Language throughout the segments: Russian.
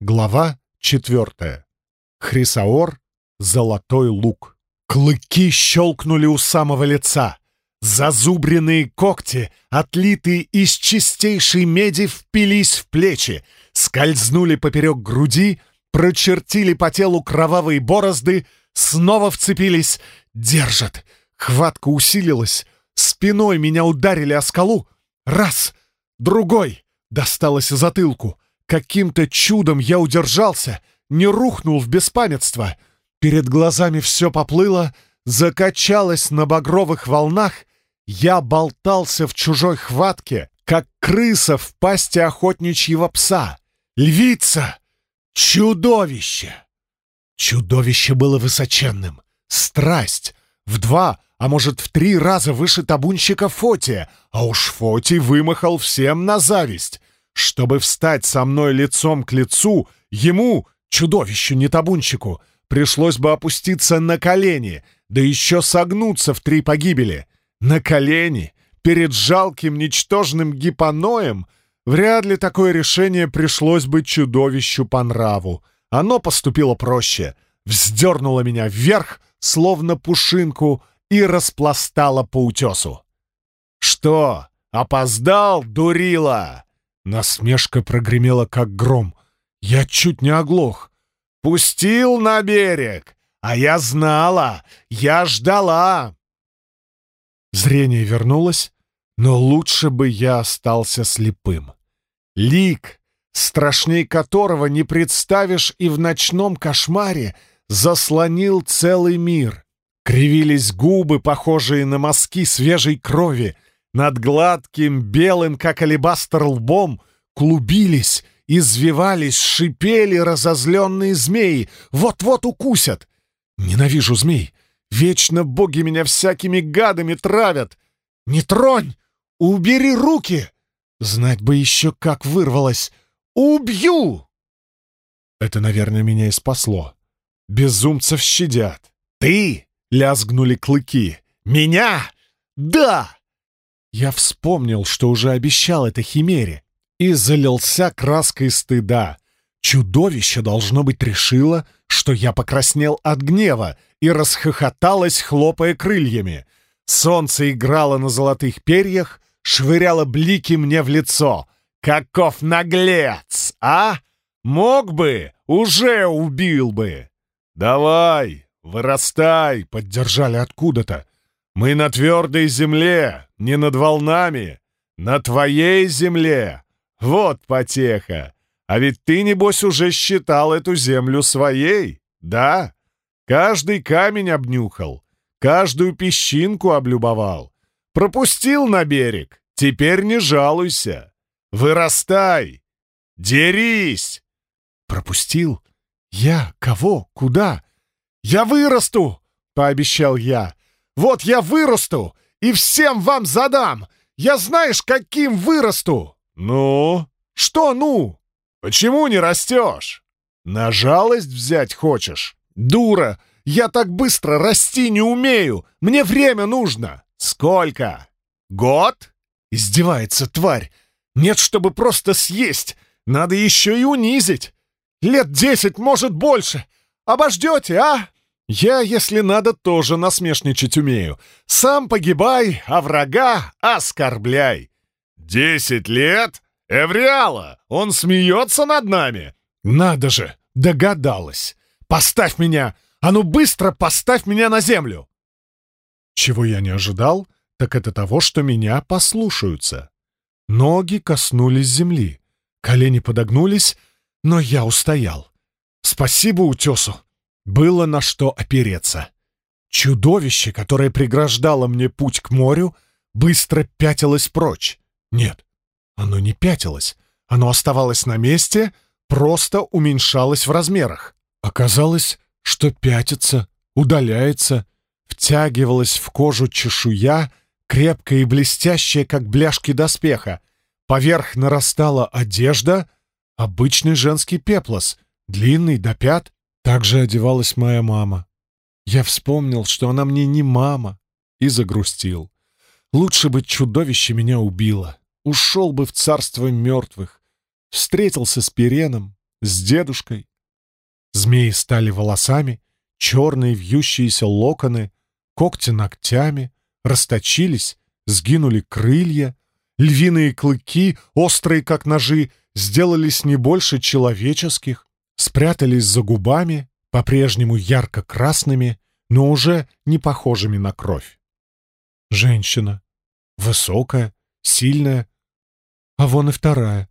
Глава четвертая. Хрисаор. Золотой лук. Клыки щелкнули у самого лица. Зазубренные когти, отлитые из чистейшей меди, впились в плечи, скользнули поперек груди, прочертили по телу кровавые борозды, снова вцепились. Держат. Хватка усилилась. Спиной меня ударили о скалу. Раз. Другой. Досталось затылку. Каким-то чудом я удержался, не рухнул в беспамятство. Перед глазами все поплыло, закачалось на багровых волнах. Я болтался в чужой хватке, как крыса в пасти охотничьего пса. Львица! Чудовище! Чудовище было высоченным. Страсть! В два, а может, в три раза выше табунщика Фотия, а уж Фотий вымахал всем на зависть. Чтобы встать со мной лицом к лицу, ему, чудовищу, не табунщику, пришлось бы опуститься на колени, да еще согнуться в три погибели. На колени, перед жалким, ничтожным гипоноем, вряд ли такое решение пришлось бы чудовищу по нраву. Оно поступило проще, вздернуло меня вверх, словно пушинку, и распластало по утесу. «Что, опоздал, дурила?» Насмешка прогремела, как гром. Я чуть не оглох. «Пустил на берег! А я знала! Я ждала!» Зрение вернулось, но лучше бы я остался слепым. Лик, страшней которого не представишь и в ночном кошмаре, заслонил целый мир. Кривились губы, похожие на мазки свежей крови, над гладким, белым, как алебастр, лбом клубились, извивались, шипели разозленные змеи. Вот-вот укусят. Ненавижу змей. Вечно боги меня всякими гадами травят. Не тронь! Убери руки! Знать бы еще, как вырвалось. Убью! Это, наверное, меня и спасло. Безумцев щадят. Ты! — лязгнули клыки. Меня! Да! Я вспомнил, что уже обещал это Химере, и залился краской стыда. Чудовище, должно быть, решило, что я покраснел от гнева и расхохоталось, хлопая крыльями. Солнце играло на золотых перьях, швыряло блики мне в лицо. Каков наглец, а? Мог бы, уже убил бы. «Давай, вырастай!» — поддержали откуда-то. Мы на твердой земле, не над волнами, на твоей земле. Вот потеха. А ведь ты, небось, уже считал эту землю своей, да? Каждый камень обнюхал, каждую песчинку облюбовал. Пропустил на берег, теперь не жалуйся. Вырастай, дерись. Пропустил? Я? Кого? Куда? Я вырасту, пообещал я. Вот я вырасту и всем вам задам! Я знаешь, каким вырасту!» «Ну? Что «ну»? Почему не растешь? На жалость взять хочешь? Дура! Я так быстро расти не умею! Мне время нужно! Сколько? Год?» Издевается тварь. «Нет, чтобы просто съесть! Надо еще и унизить! Лет десять, может, больше! Обождете, а?» Я, если надо, тоже насмешничать умею. Сам погибай, а врага оскорбляй. Десять лет? Эвриала, он смеется над нами. Надо же, догадалась. Поставь меня, а ну быстро поставь меня на землю. Чего я не ожидал, так это того, что меня послушаются. Ноги коснулись земли, колени подогнулись, но я устоял. Спасибо утесу. Было на что опереться. Чудовище, которое преграждало мне путь к морю, быстро пятилось прочь. Нет, оно не пятилось. Оно оставалось на месте, просто уменьшалось в размерах. Оказалось, что пятится, удаляется, втягивалась в кожу чешуя, крепкая и блестящая, как бляшки доспеха. Поверх нарастала одежда, обычный женский пеплос, длинный до пят, так же одевалась моя мама. Я вспомнил, что она мне не мама, и загрустил. Лучше бы чудовище меня убило. Ушел бы в царство мертвых. Встретился с Переном, с дедушкой. Змеи стали волосами, черные вьющиеся локоны, когти ногтями, расточились, сгинули крылья, львиные клыки, острые как ножи, сделались не больше человеческих, спрятались за губами, по-прежнему ярко-красными, но уже не похожими на кровь. Женщина. Высокая, сильная. А вон и вторая.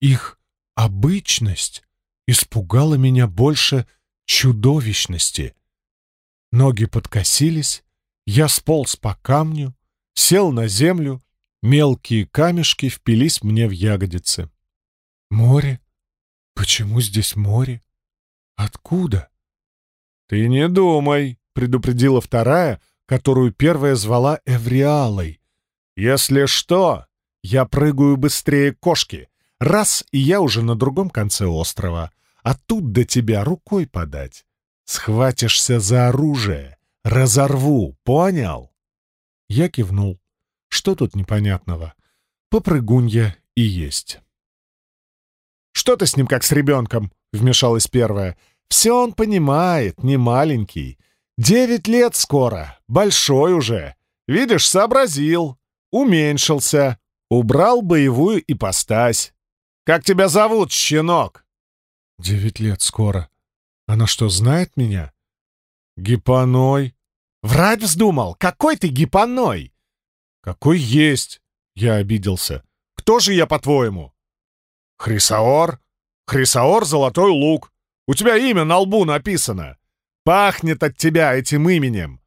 Их обычность испугала меня больше чудовищности. Ноги подкосились, я сполз по камню, сел на землю, мелкие камешки впились мне в ягодицы. Море? Почему здесь море? Откуда? Ты не думай, предупредила вторая, которую первая звала Эвриалой. Если что, я прыгаю быстрее кошки. Раз, и я уже на другом конце острова. А тут до тебя рукой подать. Схватишься за оружие. Разорву, понял? Я кивнул. Что тут непонятного? Попрыгунья и есть. «Что ты с ним как с ребенком?» — вмешалась первая. «Все он понимает, не маленький. Девять лет скоро, большой уже. Видишь, сообразил, уменьшился, убрал боевую ипостась. Как тебя зовут, щенок?» «Девять лет скоро. Она что, знает меня?» «Гипоной». «Врать вздумал! Какой ты гипоной?» «Какой есть!» — я обиделся. «Кто же я, по-твоему?» «Хрисаор? Хрисаор — золотой лук. У тебя имя на лбу написано. Пахнет от тебя этим именем.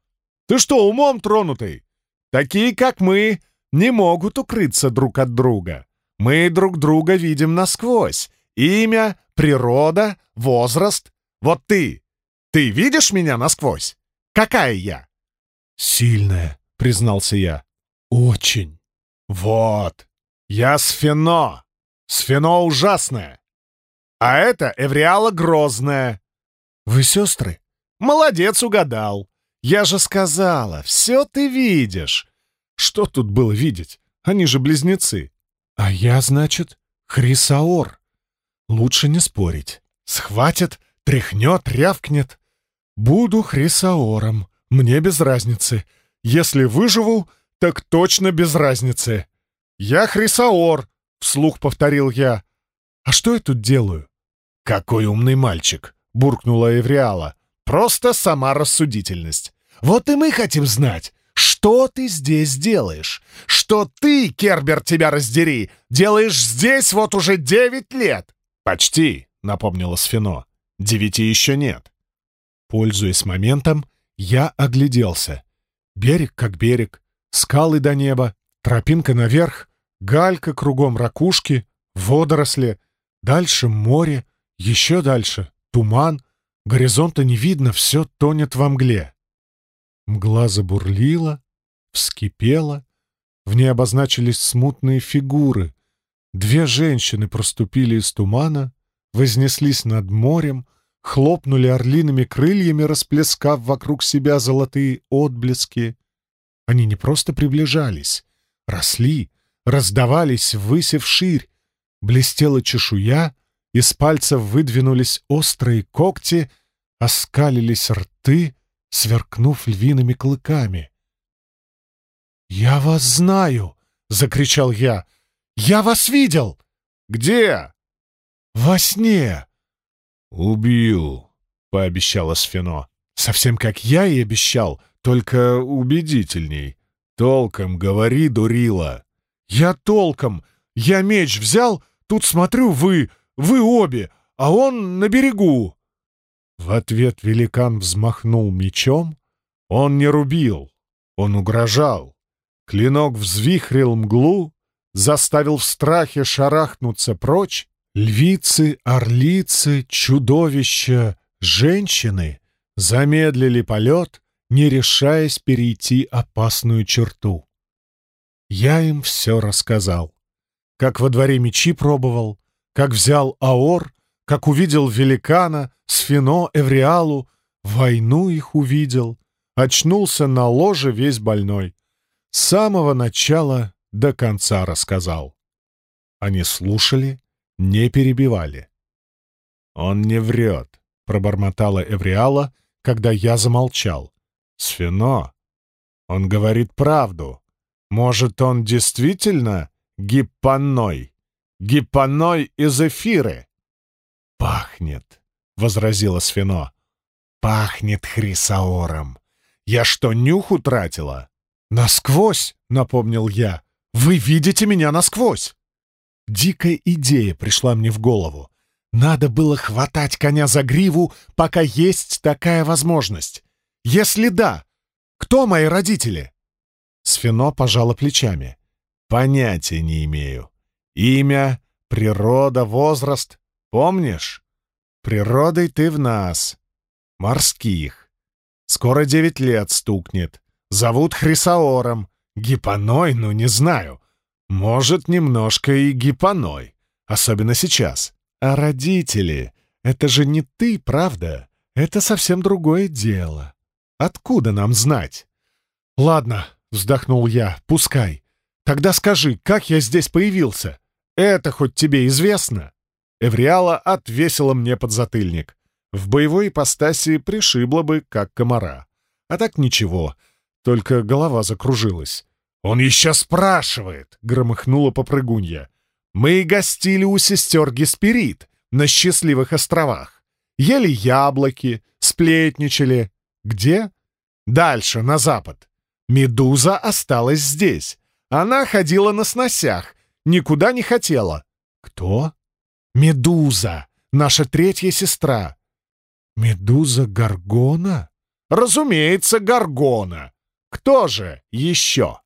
Ты что, умом тронутый? Такие, как мы, не могут укрыться друг от друга. Мы друг друга видим насквозь. Имя, природа, возраст. Вот ты. Ты видишь меня насквозь? Какая я?» «Сильная», — признался я. «Очень». «Вот. Я Сфино. Сфино ужасная. А это Эвриала грозная. Вы сестры? Молодец, угадал. Я же сказала, все ты видишь. Что тут было видеть? Они же близнецы. А я, значит, Хрисаор. Лучше не спорить. Схватит, тряхнет, рявкнет. Буду Хрисаором. Мне без разницы. Если выживу, так точно без разницы. Я Хрисаор, — вслух повторил я. «А что я тут делаю?» «Какой умный мальчик!» — буркнула Эвриала. «Просто сама рассудительность. Вот и мы хотим знать, что ты здесь делаешь? Что ты, Кербер, тебя раздери, делаешь здесь вот уже девять лет?» «Почти», — напомнила Сфино. «Девяти еще нет». Пользуясь моментом, я огляделся. Берег как берег, скалы до неба, тропинка наверх, Галька кругом ракушки, водоросли, дальше море, еще дальше туман, горизонта не видно, все тонет во мгле. Мгла забурлила, вскипела, в ней обозначились смутные фигуры. Две женщины проступили из тумана, вознеслись над морем, хлопнули орлиными крыльями, расплескав вокруг себя золотые отблески. Они не просто приближались, росли, раздавались ввысь вширь, блестела чешуя, из пальцев выдвинулись острые когти, оскалились рты, сверкнув львиными клыками. «Я вас знаю!» — закричал я. «Я вас видел!» «Где?» «Во сне!» «Убью!» — пообещала Сфино. «Совсем как я и обещал, только убедительней. Толком говори, дурила!» «Я толком! Я меч взял, тут смотрю, вы, вы обе, а он на берегу!» В ответ великан взмахнул мечом. Он не рубил, он угрожал. Клинок взвихрил мглу, заставил в страхе шарахнуться прочь. Львицы, орлицы, чудовища, женщины замедлили полет, не решаясь перейти опасную черту. Я им все рассказал. Как во дворе мечи пробовал, как взял Аор, как увидел великана, Сфино, Эвриалу, войну их увидел, очнулся на ложе весь больной. С самого начала до конца рассказал. Они слушали, не перебивали. «Он не врет», — пробормотала Эвриала, когда я замолчал. «Сфино, он говорит правду. Может, он действительно гиппаной? Гиппаной из эфиры?» «Пахнет», — возразила Сфино. «Пахнет хрисаором. Я что, нюх утратила?» «Насквозь», — напомнил я. «Вы видите меня насквозь!» Дикая идея пришла мне в голову. Надо было хватать коня за гриву, пока есть такая возможность. Если да, кто мои родители? Сфино пожала плечами. Понятия не имею. Имя, природа, возраст. Помнишь? Природой ты в нас. Морских. Скоро девять лет стукнет. Зовут Хрисаором. Гипоной, ну не знаю. Может, немножко и гипоной. Особенно сейчас. А родители — это же не ты, правда? Это совсем другое дело. Откуда нам знать? Ладно, вздохнул я, пускай. Тогда скажи, как я здесь появился? Это хоть тебе известно? Эвриала отвесила мне подзатыльник. В боевой ипостаси пришибло бы, как комара. А так ничего, только голова закружилась. «Он еще спрашивает!» — громыхнула попрыгунья. Мы гостили у сестер Гесперид на счастливых островах. Ели яблоки, сплетничали. Где? Дальше, на запад. Медуза осталась здесь. Она ходила на сносях, никуда не хотела. Кто? Медуза, наша третья сестра. Медуза Гаргона? Разумеется, Гаргона. Кто же еще?